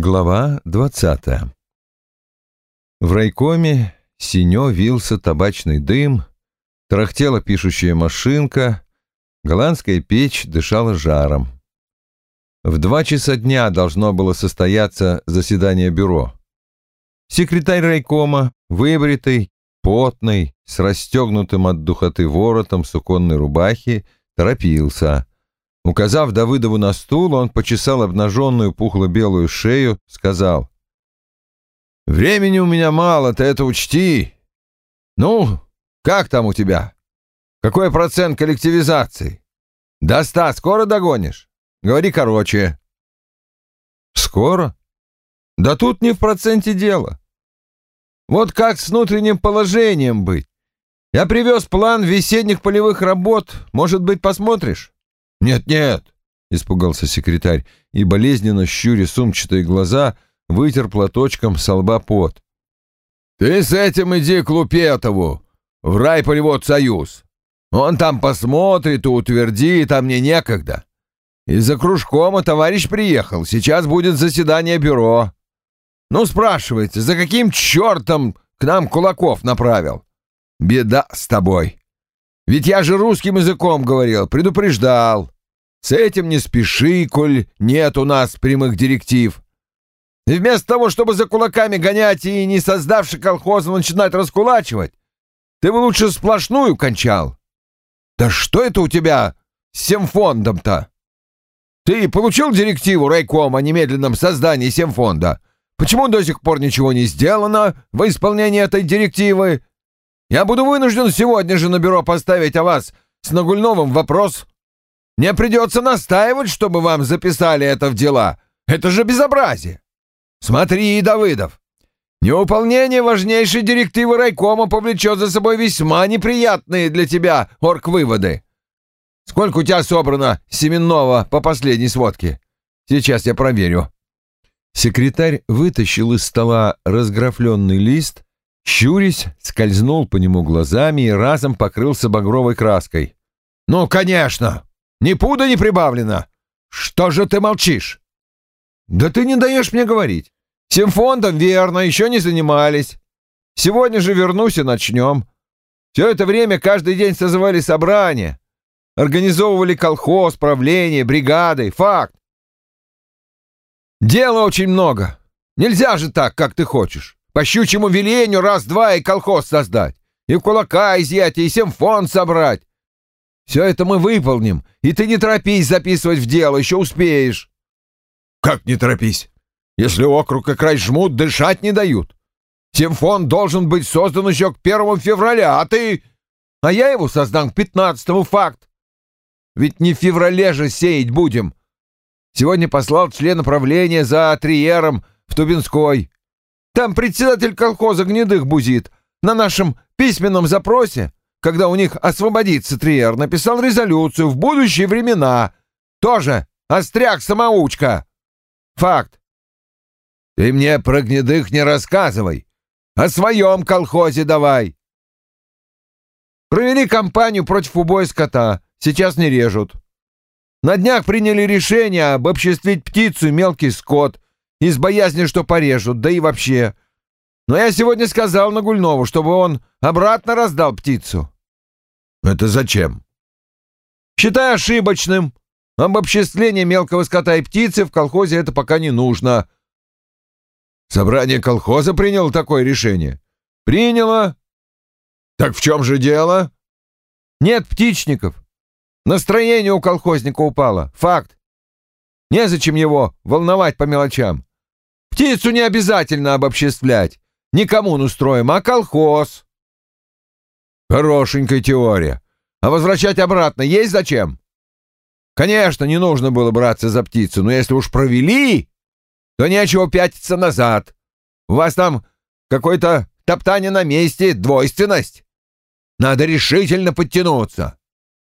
Глава двадцатая В райкоме синё вился табачный дым, трахтела пишущая машинка, голландская печь дышала жаром. В два часа дня должно было состояться заседание бюро. Секретарь райкома, выбритый, потный, с расстегнутым от духоты воротом суконной рубахи, торопился — Указав Давыдову на стул, он почесал обнаженную пухло-белую шею, сказал. «Времени у меня мало, ты это учти. Ну, как там у тебя? Какой процент коллективизации? До ста скоро догонишь? Говори короче». «Скоро? Да тут не в проценте дело. Вот как с внутренним положением быть? Я привез план весенних полевых работ. Может быть, посмотришь?» «Нет-нет», — испугался секретарь и, болезненно щуря сумчатые глаза, вытер платочком со лба пот. «Ты с этим иди к Лупетову, в райполевод союз. Он там посмотрит и утвердит, а мне некогда. И за кружком товарищ приехал, сейчас будет заседание бюро. Ну, спрашивайте, за каким чертом к нам Кулаков направил? Беда с тобой. Ведь я же русским языком говорил, предупреждал. С этим не спеши, коль нет у нас прямых директив. И вместо того, чтобы за кулаками гонять и не создавши колхоза начинать раскулачивать, ты бы лучше сплошную кончал. Да что это у тебя с семфондом-то? Ты получил директиву райкома о немедленном создании семфонда? Почему до сих пор ничего не сделано во исполнении этой директивы? Я буду вынужден сегодня же на бюро поставить о вас с Нагульновым вопрос мне придется настаивать, чтобы вам записали это в дела. Это же безобразие. Смотри, Давыдов, неуполнение важнейшей директивы райкома повлечет за собой весьма неприятные для тебя орг-выводы. Сколько у тебя собрано семенного по последней сводке? Сейчас я проверю. Секретарь вытащил из стола разграфленный лист, щурясь, скользнул по нему глазами и разом покрылся багровой краской. «Ну, конечно! Ни пуда не прибавлено. Что же ты молчишь? Да ты не даешь мне говорить. Всем фондом верно, еще не занимались. Сегодня же вернусь и начнем. Все это время каждый день созывали собрания. Организовывали колхоз, правление, бригады. Факт. Дела очень много. Нельзя же так, как ты хочешь. По щучьему велению раз-два и колхоз создать. И кулака изъять, и семфонд собрать. Все это мы выполним, и ты не торопись записывать в дело, еще успеешь. Как не торопись? Если округ и край жмут, дышать не дают. Симфон должен быть создан еще к первому февраля, а ты... А я его создам к пятнадцатому факт. Ведь не в феврале же сеять будем. Сегодня послал члена правления за триером в Тубинской. Там председатель колхоза гнедых бузит. На нашем письменном запросе когда у них освободится Триер, написал резолюцию в будущие времена. Тоже остряк-самоучка. Факт. Ты мне про гнедых не рассказывай. О своем колхозе давай. Провели кампанию против убоя скота. Сейчас не режут. На днях приняли решение обобществить птицу и мелкий скот из боязни, что порежут, да и вообще. Но я сегодня сказал Нагульнову, чтобы он обратно раздал птицу. Это зачем? Считай ошибочным. Обобществление мелкого скота и птицы в колхозе это пока не нужно. Собрание колхоза приняло такое решение? Приняло. Так в чем же дело? Нет птичников. Настроение у колхозника упало. Факт. Незачем его волновать по мелочам. Птицу не обязательно обобществлять. Не коммуну строим, а колхоз. Хорошенькая теория. А возвращать обратно есть зачем? Конечно, не нужно было браться за птицу, но если уж провели, то нечего пятиться назад. У вас там какое-то топтание на месте, двойственность. Надо решительно подтянуться.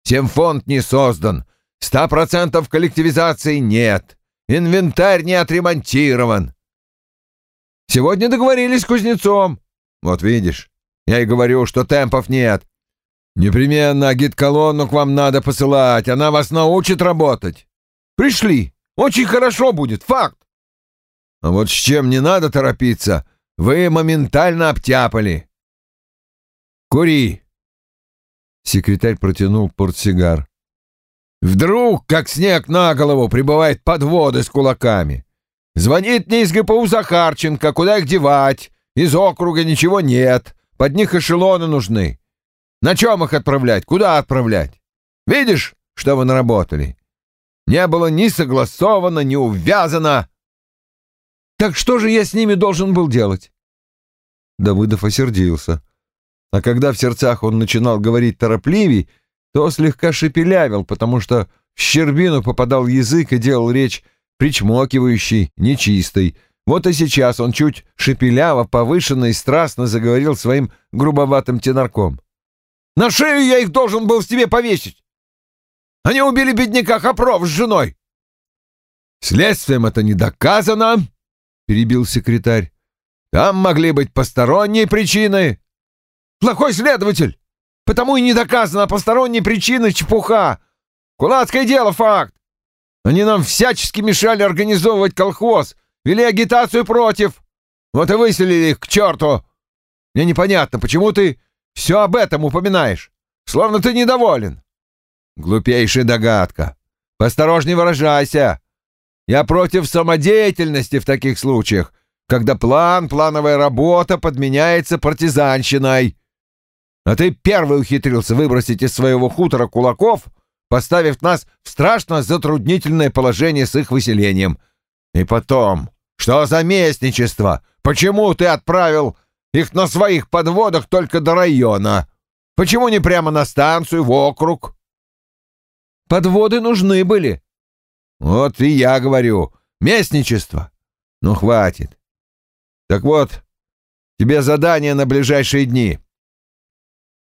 Тем фонд не создан, ста процентов коллективизации нет, инвентарь не отремонтирован. Сегодня договорились с кузнецом. Вот видишь, я и говорю, что темпов нет. Непременно агит-колонну к вам надо посылать, она вас научит работать. Пришли. Очень хорошо будет, факт. А вот с чем не надо торопиться, вы моментально обтяпали. Кури. Секретарь протянул портсигар. Вдруг, как снег на голову, прибывает подводы с кулаками. Звонит мне из ГПУ Захарченко, куда их девать? Из округа ничего нет, под них эшелоны нужны. На чем их отправлять? Куда отправлять? Видишь, что вы наработали? Не было ни согласовано, ни увязано. Так что же я с ними должен был делать? Давыдов осердился. А когда в сердцах он начинал говорить торопливей, то слегка шепелявил, потому что в щербину попадал язык и делал речь причмокивающей, нечистой. Вот и сейчас он чуть шепеляво, повышенно и страстно заговорил своим грубоватым тенорком. «На шею я их должен был себе повесить! Они убили бедняка Хопров с женой!» «Следствием это не доказано!» — перебил секретарь. «Там могли быть посторонние причины!» «Плохой следователь! Потому и не доказано, а посторонние причины — чепуха! Кулацкое дело — факт! Они нам всячески мешали организовывать колхоз, вели агитацию против. Вот и выселили их к черту. Мне непонятно, почему ты все об этом упоминаешь, словно ты недоволен. Глупейшая догадка. Посторожней выражайся. Я против самодеятельности в таких случаях, когда план, плановая работа подменяется партизанщиной. А ты первый ухитрился выбросить из своего хутора кулаков, поставив нас в страшно затруднительное положение с их выселением. И потом, что за местничество? Почему ты отправил их на своих подводах только до района? Почему не прямо на станцию, в округ? Подводы нужны были. Вот и я говорю, местничество. Ну, хватит. Так вот, тебе задание на ближайшие дни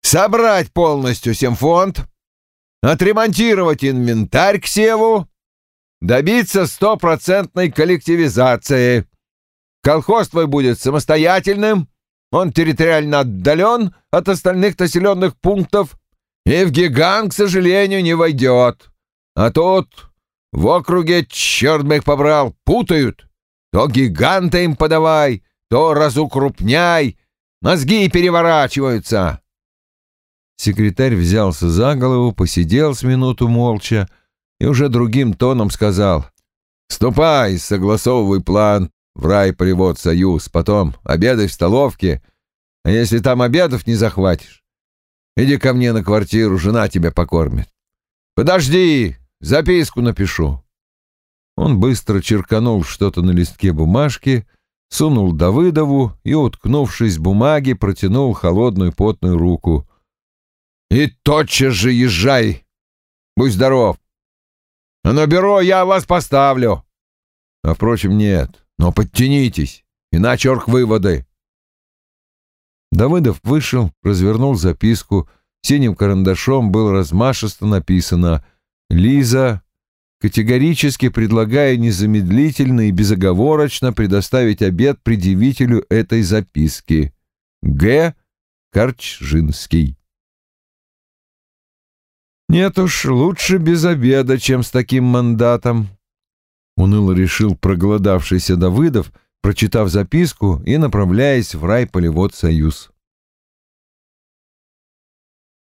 собрать полностью семфонд, отремонтировать инвентарь к севу, добиться стопроцентной коллективизации. Колхоз твой будет самостоятельным, он территориально отдален от остальных населенных пунктов и в гигант, к сожалению, не войдет. А тут в округе, черт бы их побрал, путают. То гиганта им подавай, то разукрупняй, мозги переворачиваются. Секретарь взялся за голову, посидел с минуту молча и уже другим тоном сказал «Ступай, согласовывай план в райполевод Союз, потом обедай в столовке, а если там обедов не захватишь, иди ко мне на квартиру, жена тебя покормит. Подожди, записку напишу». Он быстро черканул что-то на листке бумажки, сунул Давыдову и, уткнувшись в бумаге, протянул холодную потную руку. И тотчас же езжай. Будь здоров. А на бюро я вас поставлю. А, впрочем, нет. Но подтянитесь, иначе орг-выводы. Давыдов вышел, развернул записку. Синим карандашом было размашисто написано «Лиза, категорически предлагаю незамедлительно и безоговорочно предоставить обед предъявителю этой записки. Г. Корчжинский». Нет уж, лучше без обеда, чем с таким мандатом. Уныло решил проголодавшийся Давыдов, прочитав записку и направляясь в райполевод «Союз».